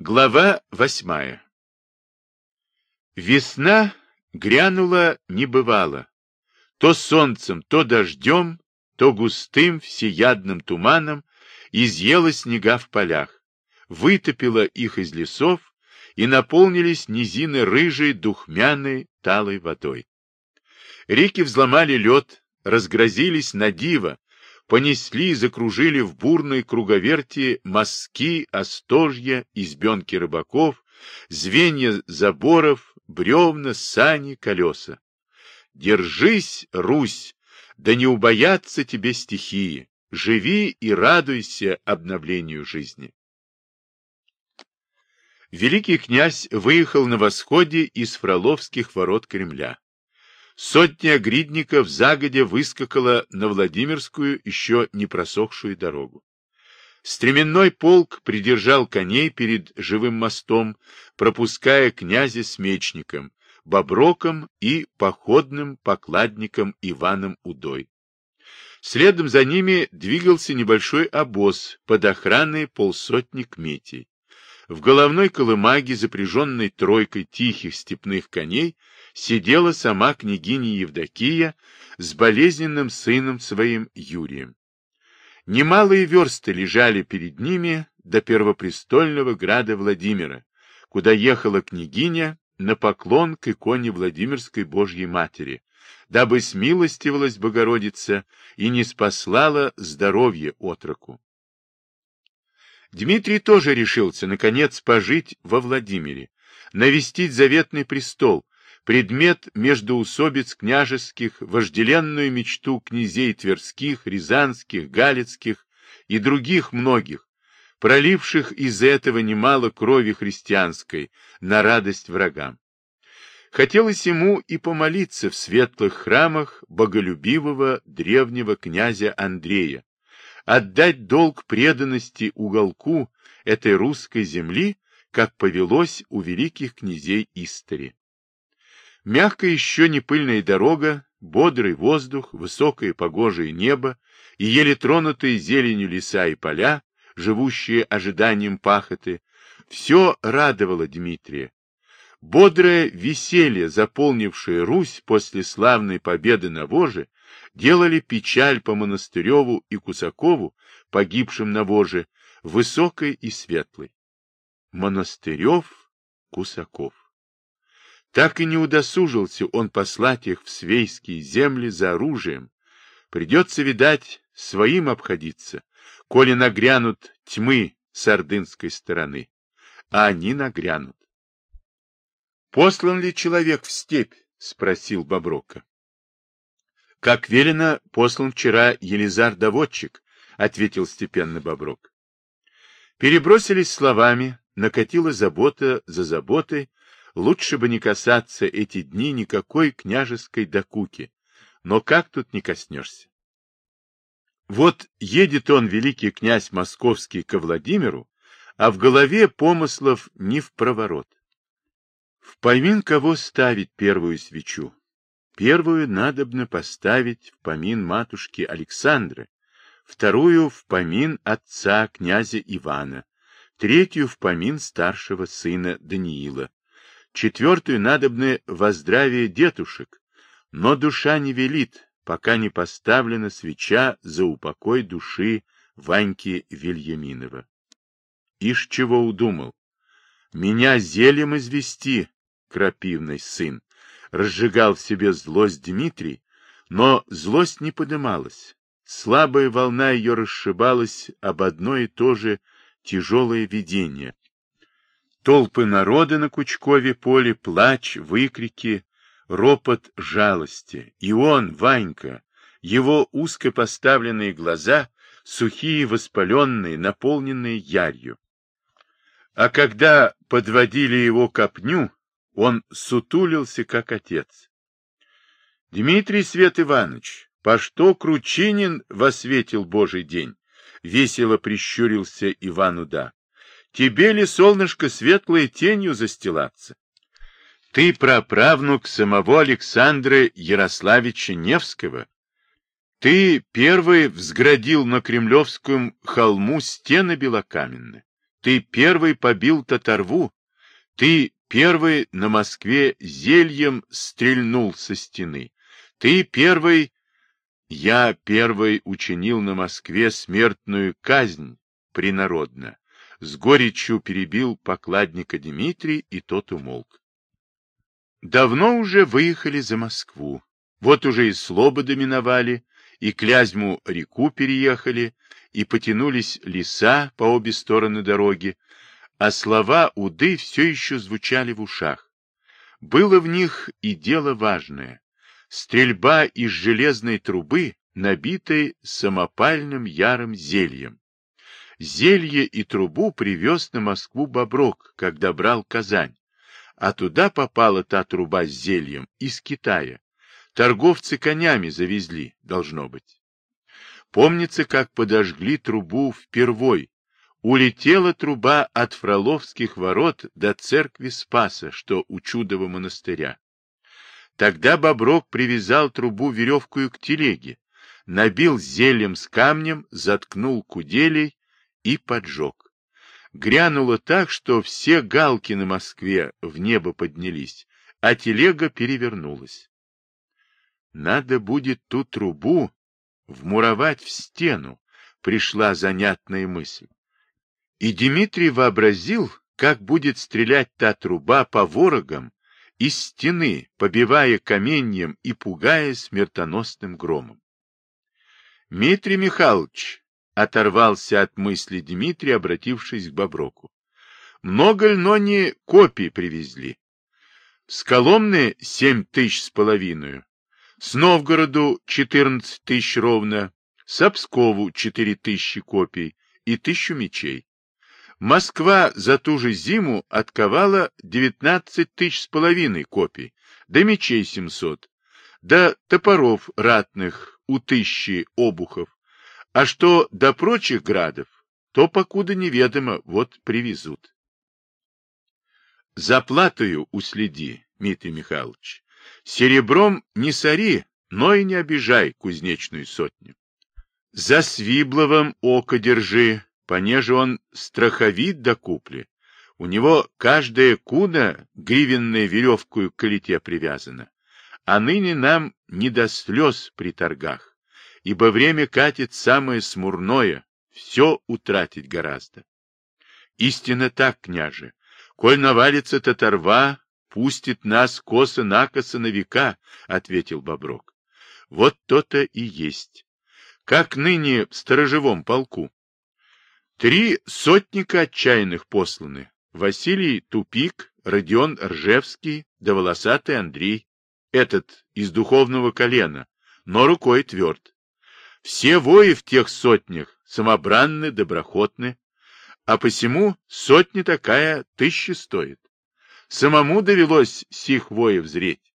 Глава восьмая Весна грянула небывало. То солнцем, то дождем, то густым всеядным туманом изъела снега в полях, вытопила их из лесов и наполнились низины рыжей, духмяной, талой водой. Реки взломали лед, разгрозились на диво, понесли и закружили в бурной круговерти мазки, остожья, избенки рыбаков, звенья заборов, бревна, сани, колеса. Держись, Русь, да не убоятся тебе стихии, живи и радуйся обновлению жизни. Великий князь выехал на восходе из Фроловских ворот Кремля. Сотня гридников загодя выскакала на Владимирскую еще не просохшую дорогу. Стременной полк придержал коней перед живым мостом, пропуская князя с мечником, Боброком и походным покладником Иваном Удой. Следом за ними двигался небольшой обоз под охраной полсотни кметей. В головной колымаге, запряженной тройкой тихих степных коней, сидела сама княгиня Евдокия с болезненным сыном своим Юрием. Немалые версты лежали перед ними до первопрестольного града Владимира, куда ехала княгиня на поклон к иконе Владимирской Божьей Матери, дабы смилостивилась Богородица и не спаслала здоровье отроку. Дмитрий тоже решился, наконец, пожить во Владимире, навестить заветный престол, предмет междоусобиц княжеских, вожделенную мечту князей Тверских, Рязанских, Галицких и других многих, проливших из этого немало крови христианской на радость врагам. Хотелось ему и помолиться в светлых храмах боголюбивого древнего князя Андрея, отдать долг преданности уголку этой русской земли, как повелось у великих князей Истори. Мягкая еще не пыльная дорога, бодрый воздух, высокое погожее небо и еле тронутые зеленью леса и поля, живущие ожиданием пахоты, все радовало Дмитрия. Бодрое веселье, заполнившее Русь после славной победы на Воже, делали печаль по Монастыреву и Кусакову, погибшим на Воже, высокой и светлой. Монастырев, Кусаков. Так и не удосужился он послать их в свейские земли за оружием. Придется, видать, своим обходиться, коли нагрянут тьмы с ордынской стороны. А они нагрянут. — Послан ли человек в степь? — спросил Боброка. Как велено, послан вчера Елизар-доводчик, — ответил степенно Боброк. Перебросились словами, накатила забота за заботой, лучше бы не касаться эти дни никакой княжеской докуки, но как тут не коснешься? Вот едет он, великий князь московский, ко Владимиру, а в голове помыслов не в проворот. В помин кого ставить первую свечу? Первую надобно поставить в помин матушки Александры, вторую в помин отца князя Ивана, третью в помин старшего сына Даниила, четвертую надобны во здравие детушек, но душа не велит, пока не поставлена свеча за упокой души Ваньки Вильяминова. Ишь чего удумал? Меня зельем извести, крапивный сын, разжигал в себе злость Дмитрий, но злость не подымалась. Слабая волна ее расшибалась об одно и то же тяжелое видение. Толпы народа на Кучкове поле, плач, выкрики, ропот жалости. И он, Ванька, его узко поставленные глаза, сухие, воспаленные, наполненные ярью. А когда подводили его копню, он сутулился, как отец. — Дмитрий Свет Иванович, по что Кручинин восветил Божий день? — весело прищурился Иван Уда. — Тебе ли, солнышко, светлой тенью застилаться? Ты праправнук самого Александра Ярославича Невского. Ты первый взградил на Кремлевском холму стены белокаменные. ты первый побил татарву, ты первый на Москве зельем стрельнул со стены, ты первый... Я первый учинил на Москве смертную казнь принародно. С горечью перебил покладника Дмитрий, и тот умолк. Давно уже выехали за Москву. Вот уже и Слободы миновали, и Клязьму реку переехали, и потянулись леса по обе стороны дороги, а слова уды все еще звучали в ушах. Было в них и дело важное. Стрельба из железной трубы, набитой самопальным ярым зельем. Зелье и трубу привез на Москву Боброк, когда брал Казань, а туда попала та труба с зельем из Китая. Торговцы конями завезли, должно быть. Помнится, как подожгли трубу впервой. Улетела труба от Фроловских ворот до церкви Спаса, что у Чудова монастыря. Тогда Боброк привязал трубу веревкою к телеге, набил зельем с камнем, заткнул куделей и поджег. Грянуло так, что все галки на Москве в небо поднялись, а телега перевернулась. Надо будет ту трубу вмуровать в стену, пришла занятная мысль. И Дмитрий вообразил, как будет стрелять та труба по ворогам из стены, побивая каменьем и пугая смертоносным громом. Дмитрий Михайлович оторвался от мысли Дмитрий, обратившись к Боброку. Много льнони копий привезли. С Коломны семь тысяч с половиной, с Новгороду 14 тысяч ровно, с Обскову 4 тысячи копий и тысячу мечей. Москва за ту же зиму отковала 19 тысяч с половиной копий, да мечей 700, да топоров ратных у тысячи обухов. А что до прочих градов, то покуда неведомо, вот привезут. За платою уследи, Дмитрий Михайлович. Серебром не сори, но и не обижай кузнечную сотню. За Свибловым око держи, понеже он страховит до купли. У него каждая куна гривенная веревкою к колите привязана. А ныне нам не до слез при торгах, ибо время катит самое смурное, все утратить гораздо. Истинно так, княже, коль навалится татарва, пустит нас косо-накосо на века, — ответил Боброк. — Вот то-то и есть. Как ныне в сторожевом полку. Три сотника отчаянных посланы. Василий Тупик, Родион Ржевский да волосатый Андрей. Этот из духовного колена, но рукой тверд. Все вои в тех сотнях самобранны, доброхотны, а посему сотня такая тысячи стоит. Самому довелось сих воев зреть.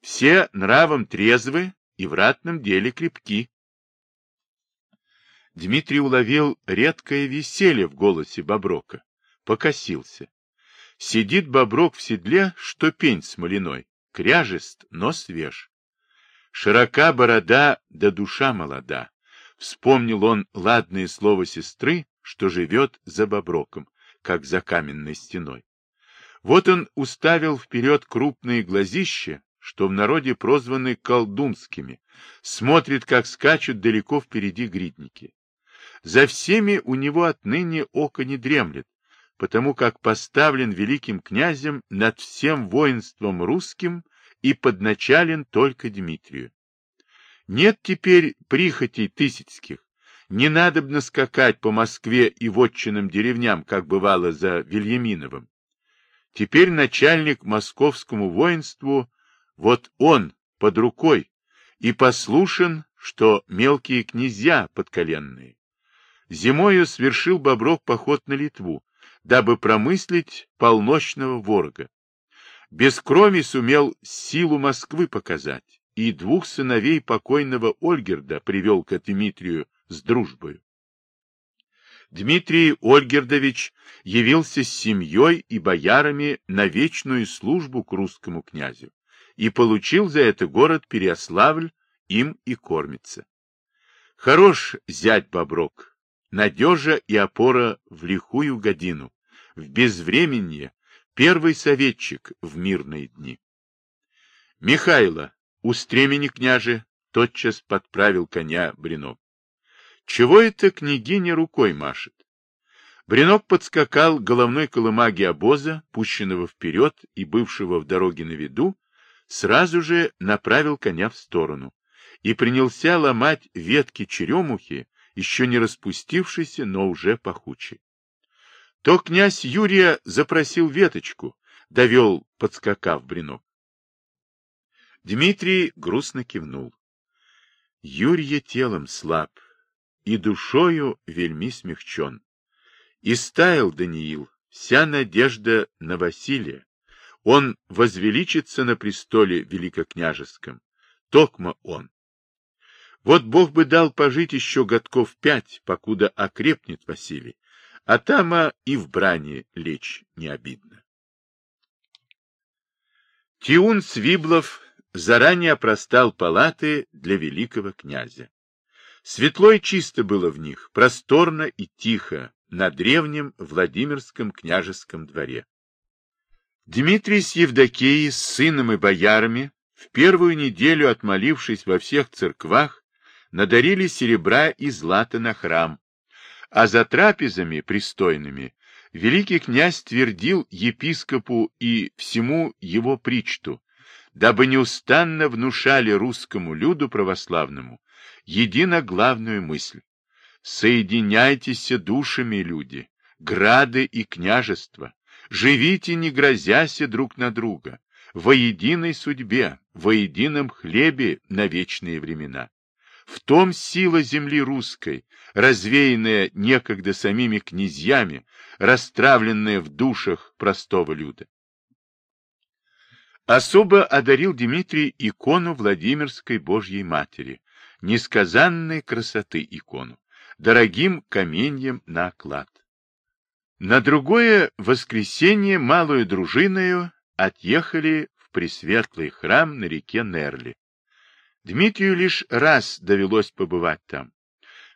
Все нравом трезвы и в ратном деле крепки. Дмитрий уловил редкое веселье в голосе Боброка. Покосился. Сидит Боброк в седле, что пень смоляной, кряжест, но свеж. Широка борода, да душа молода. Вспомнил он ладное слово сестры, что живет за Боброком, как за каменной стеной. Вот он уставил вперед крупные глазища, что в народе прозваны колдунскими, смотрит, как скачут далеко впереди гридники. За всеми у него отныне око не дремлет, потому как поставлен великим князем над всем воинством русским и подначален только Дмитрию. Нет теперь прихотей тысяцких, не надобно скакать по Москве и вотчинным деревням, как бывало за Вильяминовым. Теперь начальник московскому воинству, вот он, под рукой, и послушен, что мелкие князья подколенные. Зимою свершил Бобров поход на Литву, дабы промыслить полночного ворога. Без крови сумел силу Москвы показать, и двух сыновей покойного Ольгерда привел к Дмитрию с дружбой. Дмитрий Ольгердович явился с семьей и боярами на вечную службу к русскому князю и получил за это город Переославль, им и кормится. Хорош зять Боброк, надежа и опора в лихую годину, в безвременье, первый советчик в мирные дни. Михайло, у стремени княже, тотчас подправил коня Бринок. Чего это княгиня рукой машет? Бринок подскакал головной колымаги обоза, пущенного вперед и бывшего в дороге на виду, сразу же направил коня в сторону и принялся ломать ветки черемухи, еще не распустившейся, но уже пахучей. То князь Юрия запросил веточку, довел, подскакав Бринок. Дмитрий грустно кивнул. Юрья телом слаб, и душою вельми смягчен. И стаял Даниил, вся надежда на Василия. Он возвеличится на престоле великокняжеском. Токма он. Вот Бог бы дал пожить еще годков пять, покуда окрепнет Василий, а тама и в брани лечь не обидно. Тиун Свиблов заранее опростал палаты для великого князя. Светло и чисто было в них, просторно и тихо, на древнем Владимирском княжеском дворе. Дмитрий с Евдокией, с сыном и боярами, в первую неделю отмолившись во всех церквах, надарили серебра и злата на храм, а за трапезами пристойными великий князь твердил епископу и всему его причту, дабы неустанно внушали русскому люду православному едино главную мысль. Соединяйтесь душами, люди, грады и княжества, живите, не грозяся друг на друга, во единой судьбе, во едином хлебе на вечные времена. В том сила земли русской, развеянная некогда самими князьями, расстравленная в душах простого люда. Особо одарил Дмитрий икону Владимирской Божьей Матери, несказанной красоты икону, дорогим каменьем на оклад. На другое воскресенье малую дружиною отъехали в Пресветлый храм на реке Нерли. Дмитрию лишь раз довелось побывать там,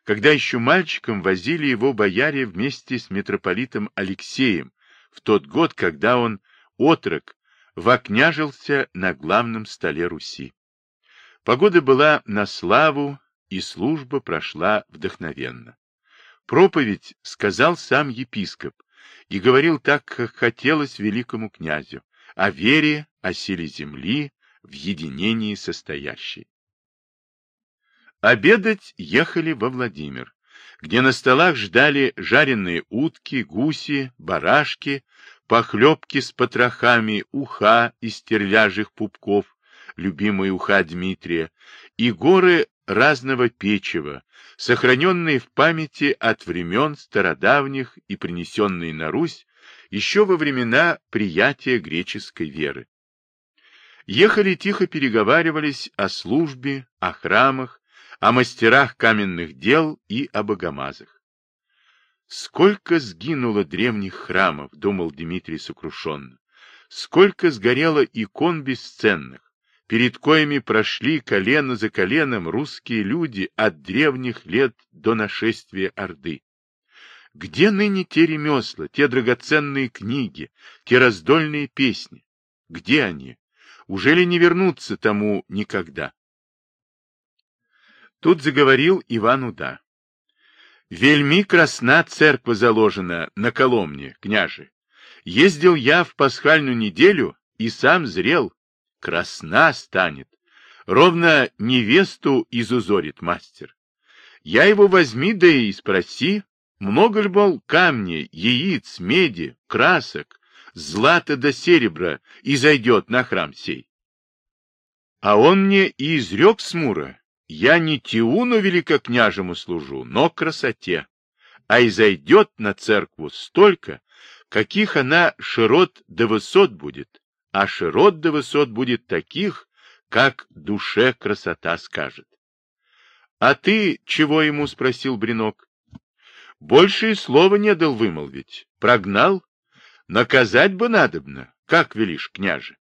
когда еще мальчиком возили его бояре вместе с митрополитом Алексеем в тот год, когда он, отрок, вокняжился на главном столе Руси. Погода была на славу, и служба прошла вдохновенно. Проповедь сказал сам епископ и говорил так, как хотелось великому князю, о вере, о силе земли, в единении состоящей. Обедать ехали во Владимир, где на столах ждали жареные утки, гуси, барашки, похлебки с потрохами, уха из стерляжих пупков, любимые уха Дмитрия, и горы разного печива, сохраненные в памяти от времен стародавних и принесенные на Русь еще во времена приятия греческой веры. Ехали тихо переговаривались о службе, о храмах, о мастерах каменных дел и о богомазах. Сколько сгинуло древних храмов, думал Дмитрий сокрушенно. Сколько сгорело икон бесценных, перед коими прошли колено за коленом русские люди от древних лет до нашествия Орды. Где ныне те ремесла, те драгоценные книги, те раздольные песни? Где они? Ужели не вернутся тому никогда? Тут заговорил Иван Уда. Вельми красна церква заложена на Коломне, княже. Ездил я в пасхальную неделю и сам зрел. Красна станет. Ровно невесту изузорит мастер. Я его возьми, да и спроси, много ли, мол, камней, яиц, меди, красок, злата до серебра и зайдет на храм сей. А он мне и изрек смуро, я не Тиуну великокняжему служу, но красоте, а и зайдет на церкву столько, каких она широт до высот будет, а широт до высот будет таких, как душе красота скажет. — А ты чего ему? — спросил Бринок. — Больше и слова не дал вымолвить. Прогнал? Наказать бы надобно, как велишь, княже.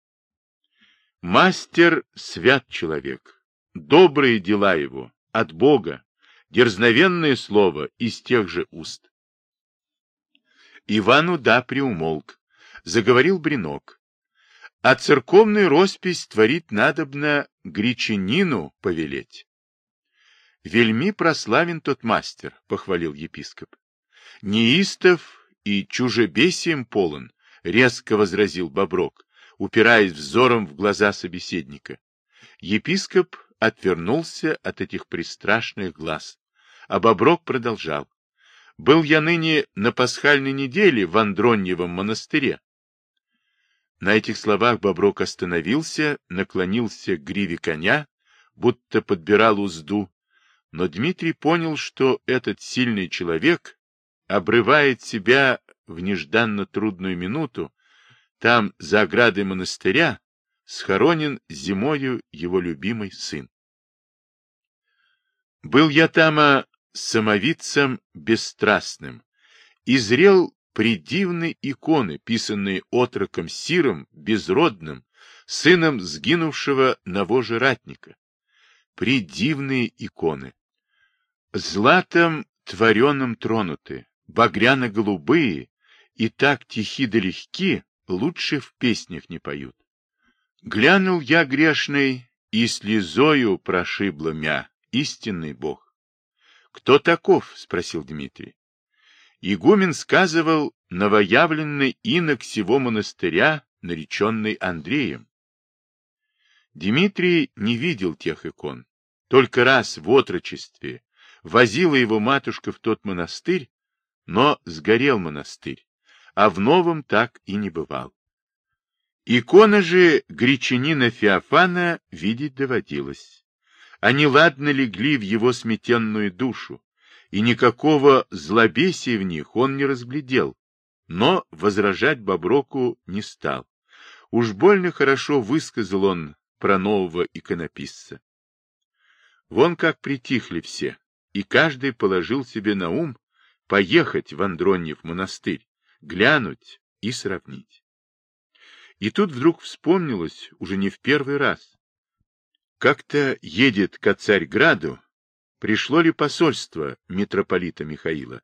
Мастер свят человек, добрые дела его, от Бога, дерзновенное слово из тех же уст. Ивану да приумолк, заговорил Бринок. А церковную роспись творить надобно гречанину повелеть. Вельми прославен тот мастер, похвалил епископ. Неистов и чужебесием полон, резко возразил Боброк, упираясь взором в глаза собеседника. Епископ отвернулся от этих пристрашных глаз, а Боброк продолжал. Был я ныне на пасхальной неделе в Андроньевом монастыре. На этих словах Боброк остановился, наклонился к гриве коня, будто подбирал узду, но Дмитрий понял, что этот сильный человек обрывает себя в нежданно трудную минуту, там, за оградой монастыря, схоронен зимою его любимый сын. Был я там а, самовидцем бесстрастным, и зрел придивны иконы, писанные отроком Сиром, безродным, сыном сгинувшего на воже ратника. Придивные иконы. Златом творенным тронуты, багряно-голубые, и так тихи да легки, лучше в песнях не поют. Глянул я грешный, и слезою прошибло мя, истинный Бог. — Кто таков? — спросил Дмитрий. Игумен сказывал новоявленный инок всего монастыря, нареченный Андреем. Дмитрий не видел тех икон. Только раз в отрочестве возила его матушка в тот монастырь, но сгорел монастырь, а в новом так и не бывал. Икона же гречанина Феофана видеть доводилось. Они ладно легли в его сметенную душу, и никакого злобесия в них он не разглядел, но возражать Боброку не стал. Уж больно хорошо высказал он про нового иконописца. Вон как притихли все, и каждый положил себе на ум поехать в Андроньев монастырь, глянуть и сравнить. И тут вдруг вспомнилось, уже не в первый раз. Как-то едет к Царьграду, пришло ли посольство митрополита Михаила.